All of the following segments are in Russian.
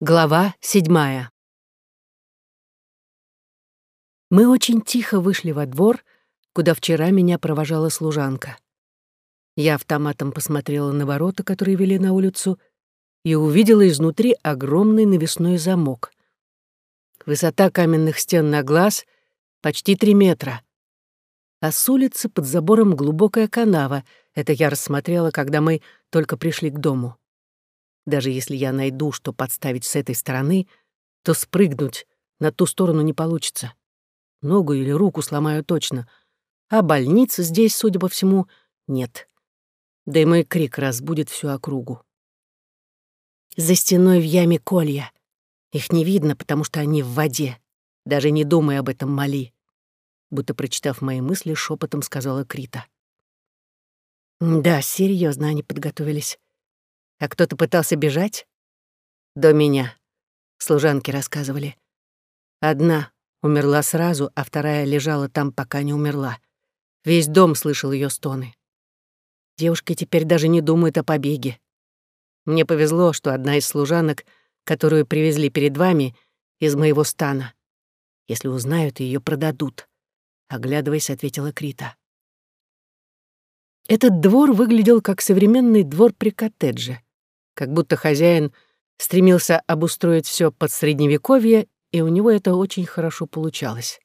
Глава седьмая. Мы очень тихо вышли во двор, куда вчера меня провожала служанка. Я автоматом посмотрела на ворота, которые вели на улицу, и увидела изнутри огромный навесной замок. Высота каменных стен на глаз — почти три метра. А с улицы под забором глубокая канава. Это я рассмотрела, когда мы только пришли к дому. Даже если я найду, что подставить с этой стороны, то спрыгнуть на ту сторону не получится. Ногу или руку сломаю точно. А больницы здесь, судя по всему, нет. Да и мой крик разбудит всю округу. За стеной в яме колья. Их не видно, потому что они в воде. Даже не думай об этом, моли. Будто прочитав мои мысли, шепотом сказала Крита. Да, серьезно они подготовились. А кто-то пытался бежать? До меня. Служанки рассказывали. Одна умерла сразу, а вторая лежала там, пока не умерла. Весь дом слышал ее стоны. Девушки теперь даже не думают о побеге. Мне повезло, что одна из служанок, которую привезли перед вами, из моего стана. Если узнают, ее продадут. Оглядываясь, ответила Крита. Этот двор выглядел как современный двор при коттедже как будто хозяин стремился обустроить все под средневековье, и у него это очень хорошо получалось.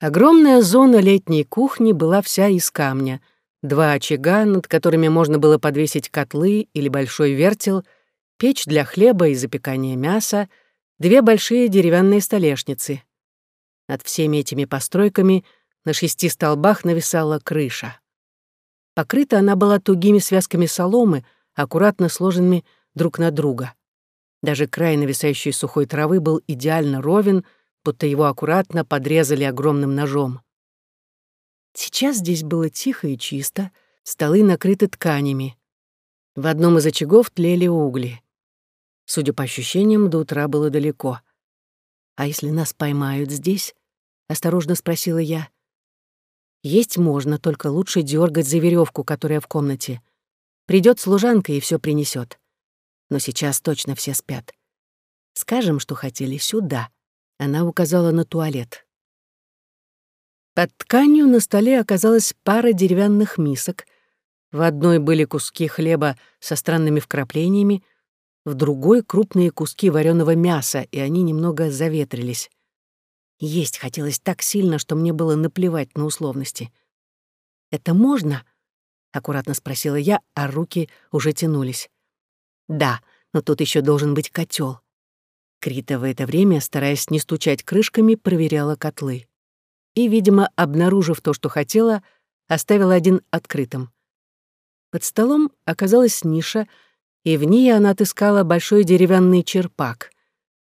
Огромная зона летней кухни была вся из камня. Два очага, над которыми можно было подвесить котлы или большой вертел, печь для хлеба и запекания мяса, две большие деревянные столешницы. Над всеми этими постройками на шести столбах нависала крыша. Покрыта она была тугими связками соломы, аккуратно сложенными друг на друга. Даже край нависающей сухой травы был идеально ровен, будто его аккуратно подрезали огромным ножом. Сейчас здесь было тихо и чисто, столы накрыты тканями. В одном из очагов тлели угли. Судя по ощущениям, до утра было далеко. «А если нас поймают здесь?» — осторожно спросила я. «Есть можно, только лучше дергать за веревку, которая в комнате. Придет служанка и все принесет. Но сейчас точно все спят. Скажем, что хотели сюда. Она указала на туалет. Под тканью на столе оказалась пара деревянных мисок. В одной были куски хлеба со странными вкраплениями, в другой — крупные куски вареного мяса, и они немного заветрились. Есть хотелось так сильно, что мне было наплевать на условности. «Это можно?» — аккуратно спросила я, а руки уже тянулись. «Да, но тут еще должен быть котел. Крита в это время, стараясь не стучать крышками, проверяла котлы. И, видимо, обнаружив то, что хотела, оставила один открытым. Под столом оказалась ниша, и в ней она отыскала большой деревянный черпак.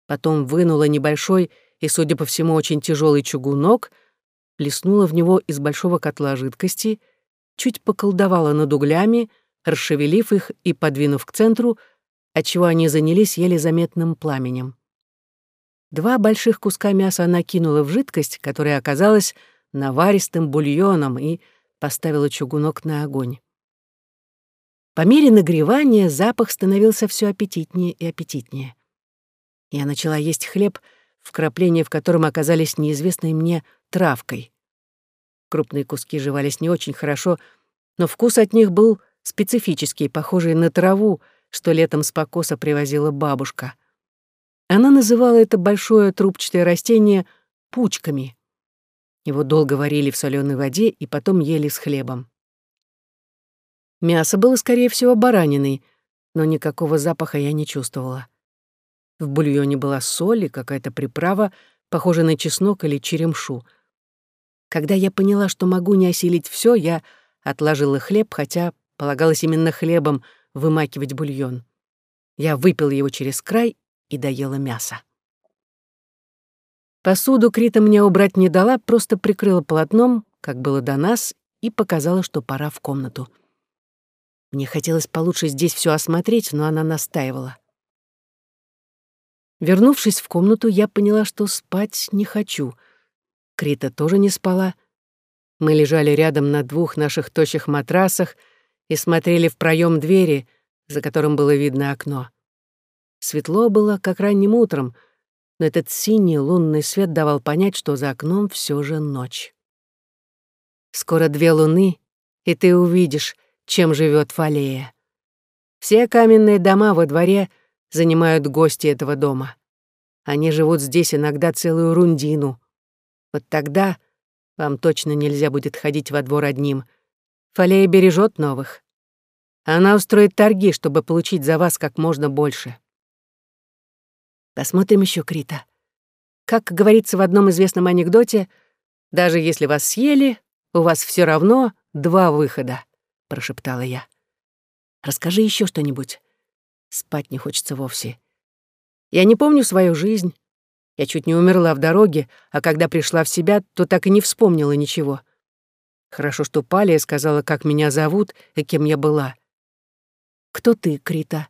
Потом вынула небольшой и, судя по всему, очень тяжелый чугунок, плеснула в него из большого котла жидкости — чуть поколдовала над углями, расшевелив их и подвинув к центру, отчего они занялись еле заметным пламенем. Два больших куска мяса она кинула в жидкость, которая оказалась наваристым бульоном, и поставила чугунок на огонь. По мере нагревания запах становился все аппетитнее и аппетитнее. Я начала есть хлеб, вкрапления в котором оказались неизвестной мне травкой. Крупные куски жевались не очень хорошо, но вкус от них был специфический, похожий на траву, что летом с покоса привозила бабушка. Она называла это большое трубчатое растение пучками. Его долго варили в соленой воде и потом ели с хлебом. Мясо было, скорее всего, бараниной, но никакого запаха я не чувствовала. В бульоне была соль и какая-то приправа, похожая на чеснок или черемшу — когда я поняла, что могу не осилить все, я отложила хлеб, хотя полагалось именно хлебом вымакивать бульон. Я выпила его через край и доела мясо. Посуду Крита мне убрать не дала, просто прикрыла полотном, как было до нас, и показала, что пора в комнату. Мне хотелось получше здесь все осмотреть, но она настаивала. Вернувшись в комнату, я поняла, что спать не хочу — Крита тоже не спала. Мы лежали рядом на двух наших тощих матрасах и смотрели в проем двери, за которым было видно окно. Светло было, как ранним утром, но этот синий лунный свет давал понять, что за окном все же ночь. Скоро две луны, и ты увидишь, чем живет Фалея. Все каменные дома во дворе занимают гости этого дома. Они живут здесь иногда целую рундину. Вот тогда вам точно нельзя будет ходить во двор одним. Фалея бережет новых. Она устроит торги, чтобы получить за вас как можно больше. Посмотрим еще Крита. Как говорится в одном известном анекдоте, даже если вас съели, у вас все равно два выхода, прошептала я. Расскажи еще что-нибудь. Спать не хочется вовсе. Я не помню свою жизнь. Я чуть не умерла в дороге, а когда пришла в себя, то так и не вспомнила ничего. Хорошо, что Палия сказала, как меня зовут и кем я была. Кто ты, Крита?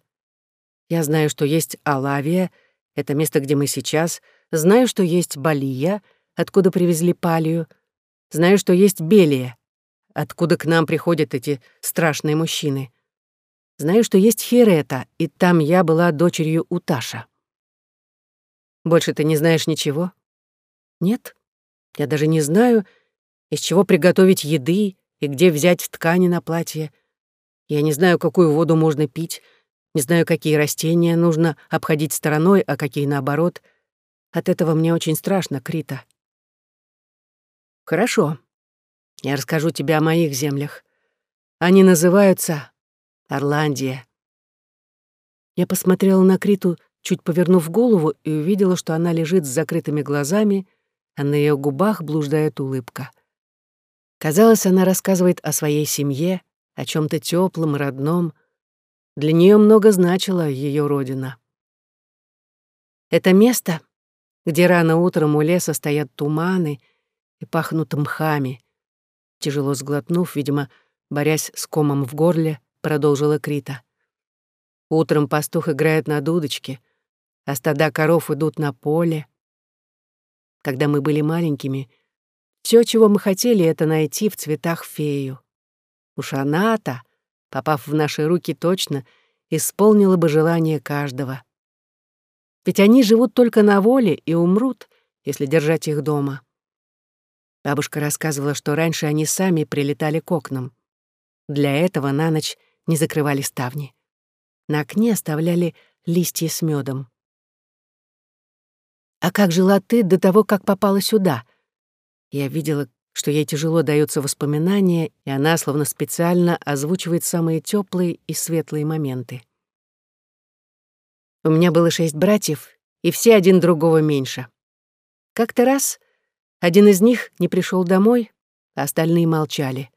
Я знаю, что есть Алавия, это место, где мы сейчас. Знаю, что есть Балия, откуда привезли Палию. Знаю, что есть Белия, откуда к нам приходят эти страшные мужчины. Знаю, что есть Хирета, и там я была дочерью Уташа. Больше ты не знаешь ничего? Нет. Я даже не знаю, из чего приготовить еды и где взять ткани на платье. Я не знаю, какую воду можно пить, не знаю, какие растения нужно обходить стороной, а какие наоборот. От этого мне очень страшно, Крита. Хорошо. Я расскажу тебе о моих землях. Они называются Орландия. Я посмотрела на Криту, чуть повернув голову, и увидела, что она лежит с закрытыми глазами, а на ее губах блуждает улыбка. Казалось, она рассказывает о своей семье, о чем то теплом, родном. Для нее много значила ее родина. Это место, где рано утром у леса стоят туманы и пахнут мхами. Тяжело сглотнув, видимо, борясь с комом в горле, продолжила Крита. Утром пастух играет на дудочке, а стада коров идут на поле. Когда мы были маленькими, все, чего мы хотели, это найти в цветах фею. Уж она-то, попав в наши руки точно, исполнила бы желание каждого. Ведь они живут только на воле и умрут, если держать их дома. Бабушка рассказывала, что раньше они сами прилетали к окнам. Для этого на ночь не закрывали ставни. На окне оставляли листья с медом. «А как жила ты до того, как попала сюда?» Я видела, что ей тяжело даются воспоминания, и она словно специально озвучивает самые теплые и светлые моменты. У меня было шесть братьев, и все один другого меньше. Как-то раз один из них не пришел домой, а остальные молчали.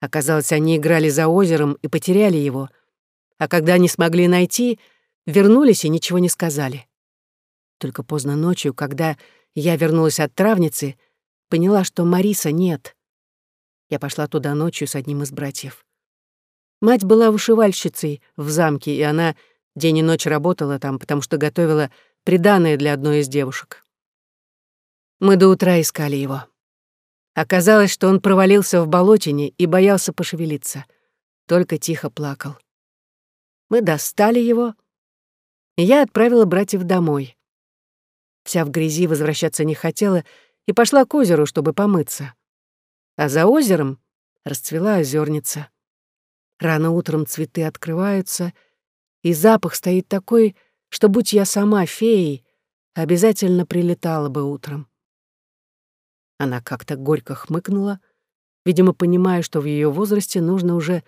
Оказалось, они играли за озером и потеряли его, а когда не смогли найти, вернулись и ничего не сказали. Только поздно ночью, когда я вернулась от травницы, поняла, что Мариса нет. Я пошла туда ночью с одним из братьев. Мать была вышивальщицей в замке, и она день и ночь работала там, потому что готовила приданое для одной из девушек. Мы до утра искали его. Оказалось, что он провалился в болотине и боялся пошевелиться. Только тихо плакал. Мы достали его, и я отправила братьев домой. Вся в грязи возвращаться не хотела и пошла к озеру, чтобы помыться. А за озером расцвела озерница. Рано утром цветы открываются, и запах стоит такой, что, будь я сама феей, обязательно прилетала бы утром. Она как-то горько хмыкнула, видимо, понимая, что в ее возрасте нужно уже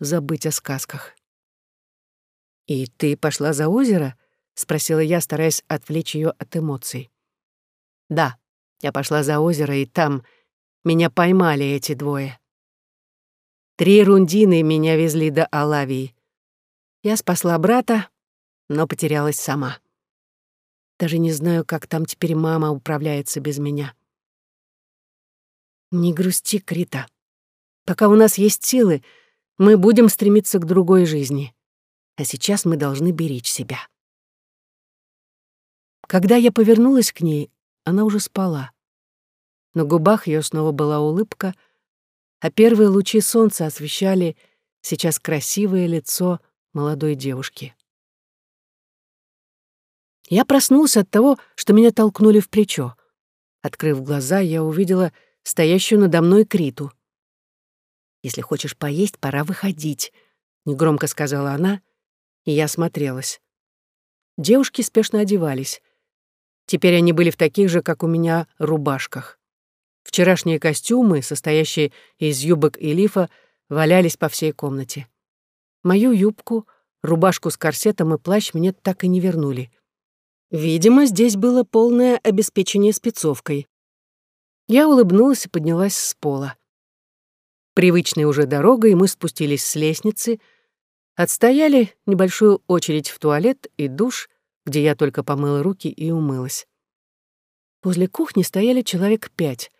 забыть о сказках. «И ты пошла за озеро?» — спросила я, стараясь отвлечь ее от эмоций. «Да», я пошла за озеро, и там меня поймали эти двое. Три рундины меня везли до Алавии. Я спасла брата, но потерялась сама. Даже не знаю, как там теперь мама управляется без меня. Не грусти, Крита. Пока у нас есть силы, мы будем стремиться к другой жизни. А сейчас мы должны беречь себя. Когда я повернулась к ней, она уже спала. На губах ее снова была улыбка, а первые лучи солнца освещали сейчас красивое лицо молодой девушки. Я проснулся от того, что меня толкнули в плечо. Открыв глаза, я увидела стоящую надо мной Криту. «Если хочешь поесть, пора выходить», — негромко сказала она, и я смотрелась. Девушки спешно одевались. Теперь они были в таких же, как у меня, рубашках. Вчерашние костюмы, состоящие из юбок и лифа, валялись по всей комнате. Мою юбку, рубашку с корсетом и плащ мне так и не вернули. Видимо, здесь было полное обеспечение спецовкой. Я улыбнулась и поднялась с пола. Привычной уже дорогой мы спустились с лестницы, отстояли небольшую очередь в туалет и душ, где я только помыла руки и умылась. Возле кухни стояли человек пять.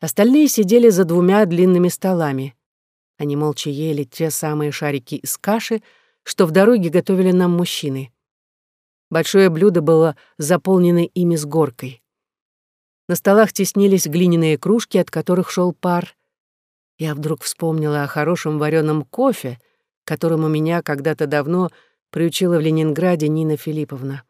Остальные сидели за двумя длинными столами. Они молча ели те самые шарики из каши, что в дороге готовили нам мужчины. Большое блюдо было заполнено ими с горкой. На столах теснились глиняные кружки, от которых шел пар. Я вдруг вспомнила о хорошем вареном кофе, которому меня когда-то давно приучила в Ленинграде Нина Филипповна.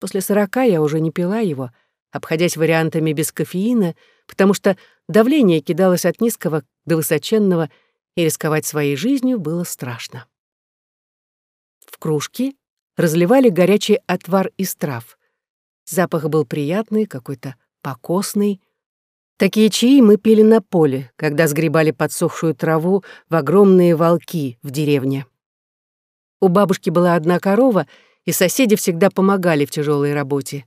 После сорока я уже не пила его, обходясь вариантами без кофеина, потому что давление кидалось от низкого до высоченного, и рисковать своей жизнью было страшно. В кружке разливали горячий отвар из трав. Запах был приятный, какой-то покосный. Такие чаи мы пили на поле, когда сгребали подсохшую траву в огромные волки в деревне. У бабушки была одна корова, и соседи всегда помогали в тяжелой работе.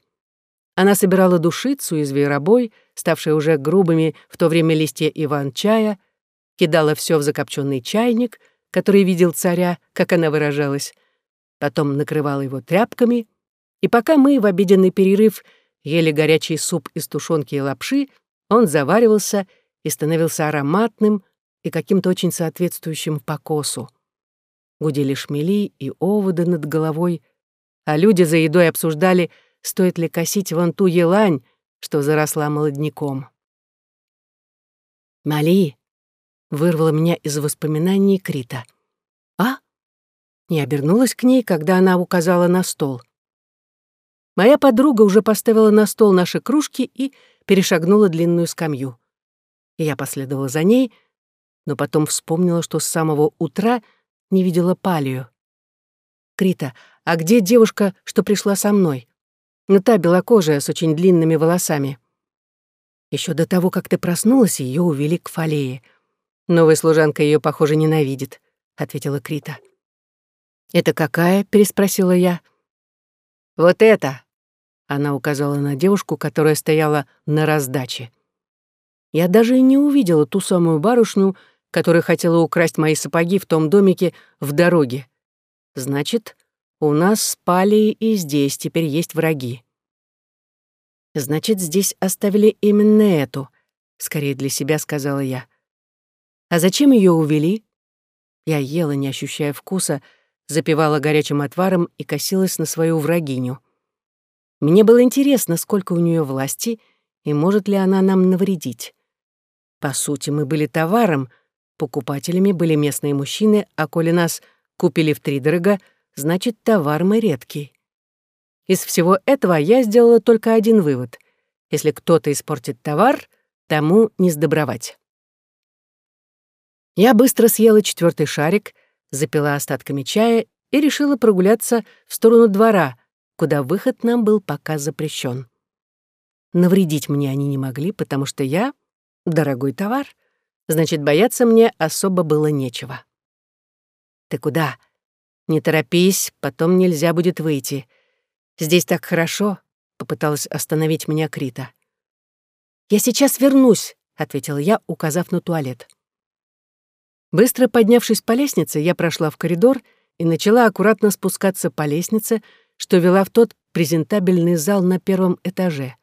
Она собирала душицу и зверобой, ставшие уже грубыми в то время листья иван-чая, кидала все в закопченный чайник, который видел царя, как она выражалась, потом накрывала его тряпками, и пока мы в обеденный перерыв ели горячий суп из тушенки и лапши, он заваривался и становился ароматным и каким-то очень соответствующим покосу. Гудели шмели и оводы над головой, а люди за едой обсуждали, стоит ли косить вон ту елань, что заросла молодняком. «Мали!» — вырвала меня из воспоминаний Крита. «А?» Не обернулась к ней, когда она указала на стол. Моя подруга уже поставила на стол наши кружки и перешагнула длинную скамью. Я последовала за ней, но потом вспомнила, что с самого утра не видела Палию. «Крита, а где девушка, что пришла со мной? Ну, та белокожая, с очень длинными волосами». Еще до того, как ты проснулась, ее увели к Фалее. Новая служанка ее, похоже, ненавидит», — ответила Крита. «Это какая?» — переспросила я. «Вот это!» — она указала на девушку, которая стояла на раздаче. Я даже и не увидела ту самую барышню, которая хотела украсть мои сапоги в том домике в дороге. Значит, у нас спали и здесь теперь есть враги. Значит, здесь оставили именно эту, скорее для себя сказала я. А зачем ее увели? Я ела, не ощущая вкуса, запивала горячим отваром и косилась на свою врагиню. Мне было интересно, сколько у нее власти и может ли она нам навредить. По сути, мы были товаром, покупателями были местные мужчины, а коли нас купили втридорога, значит, товар мы редкий. Из всего этого я сделала только один вывод. Если кто-то испортит товар, тому не сдобровать. Я быстро съела четвертый шарик, запила остатками чая и решила прогуляться в сторону двора, куда выход нам был пока запрещен. Навредить мне они не могли, потому что я — дорогой товар, значит, бояться мне особо было нечего. «Ты куда?» «Не торопись, потом нельзя будет выйти. Здесь так хорошо», — попыталась остановить меня Крита. «Я сейчас вернусь», — ответила я, указав на туалет. Быстро поднявшись по лестнице, я прошла в коридор и начала аккуратно спускаться по лестнице, что вела в тот презентабельный зал на первом этаже.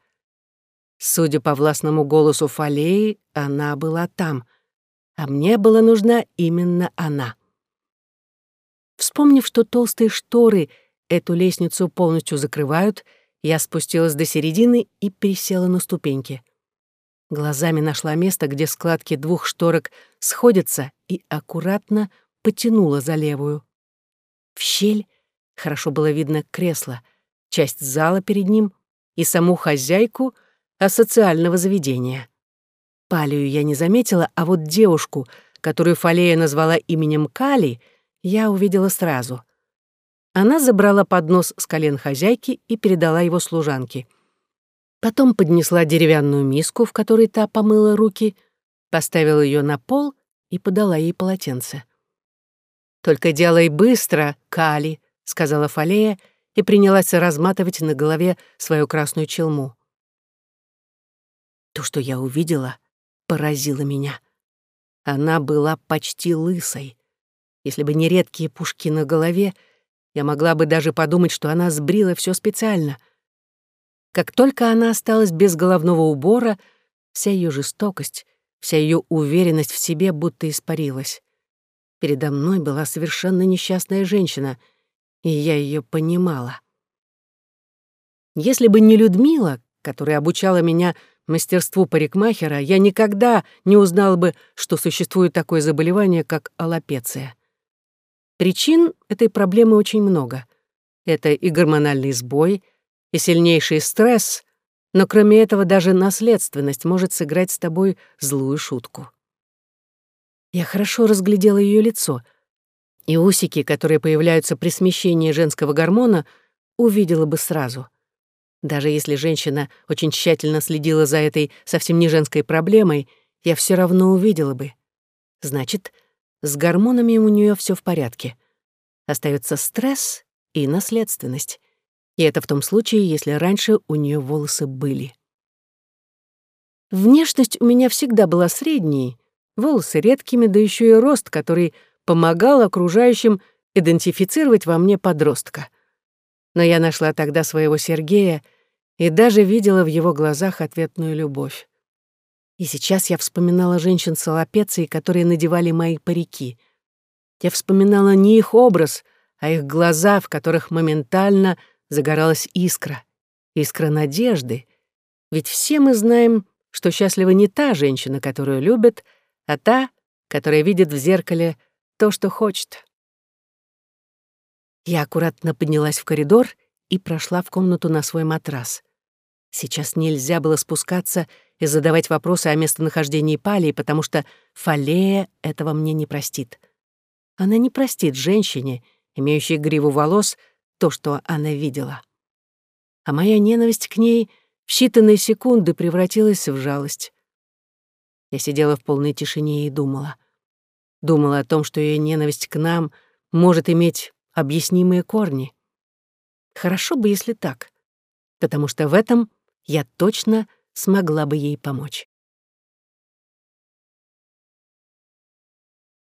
Судя по властному голосу Фалеи, она была там, а мне была нужна именно она. Вспомнив, что толстые шторы эту лестницу полностью закрывают, я спустилась до середины и присела на ступеньки. Глазами нашла место, где складки двух шторок сходятся, и аккуратно потянула за левую. В щель хорошо было видно кресло, часть зала перед ним и саму хозяйку асоциального заведения. Палию я не заметила, а вот девушку, которую Фалея назвала именем Кали, я увидела сразу. Она забрала поднос с колен хозяйки и передала его служанке. Потом поднесла деревянную миску, в которой та помыла руки, поставила ее на пол и подала ей полотенце. «Только делай быстро, Кали», — сказала Фалея и принялась разматывать на голове свою красную челму. То, что я увидела, поразило меня. Она была почти лысой. Если бы не редкие пушки на голове, я могла бы даже подумать, что она сбрила все специально. Как только она осталась без головного убора, вся ее жестокость, вся ее уверенность в себе будто испарилась. Передо мной была совершенно несчастная женщина, и я ее понимала. Если бы не Людмила, которая обучала меня мастерству парикмахера, я никогда не узнал бы, что существует такое заболевание, как аллопеция. Причин этой проблемы очень много. Это и гормональный сбой, и сильнейший стресс, но кроме этого даже наследственность может сыграть с тобой злую шутку. Я хорошо разглядела ее лицо, и усики, которые появляются при смещении женского гормона, увидела бы сразу — даже если женщина очень тщательно следила за этой совсем не женской проблемой, я все равно увидела бы. Значит, с гормонами у нее все в порядке. Остается стресс и наследственность. И это в том случае, если раньше у нее волосы были. Внешность у меня всегда была средней, волосы редкими, да еще и рост, который помогал окружающим идентифицировать во мне подростка — но я нашла тогда своего Сергея и даже видела в его глазах ответную любовь. И сейчас я вспоминала женщин с которые надевали мои парики. Я вспоминала не их образ, а их глаза, в которых моментально загоралась искра. Искра надежды. Ведь все мы знаем, что счастлива не та женщина, которую любят, а та, которая видит в зеркале то, что хочет. Я аккуратно поднялась в коридор и прошла в комнату на свой матрас. Сейчас нельзя было спускаться и задавать вопросы о местонахождении Палии, потому что Фалея этого мне не простит. Она не простит женщине, имеющей гриву волос, то, что она видела. А моя ненависть к ней в считанные секунды превратилась в жалость. Я сидела в полной тишине и думала. Думала о том, что ее ненависть к нам может иметь объяснимые корни. Хорошо бы, если так, потому что в этом я точно смогла бы ей помочь.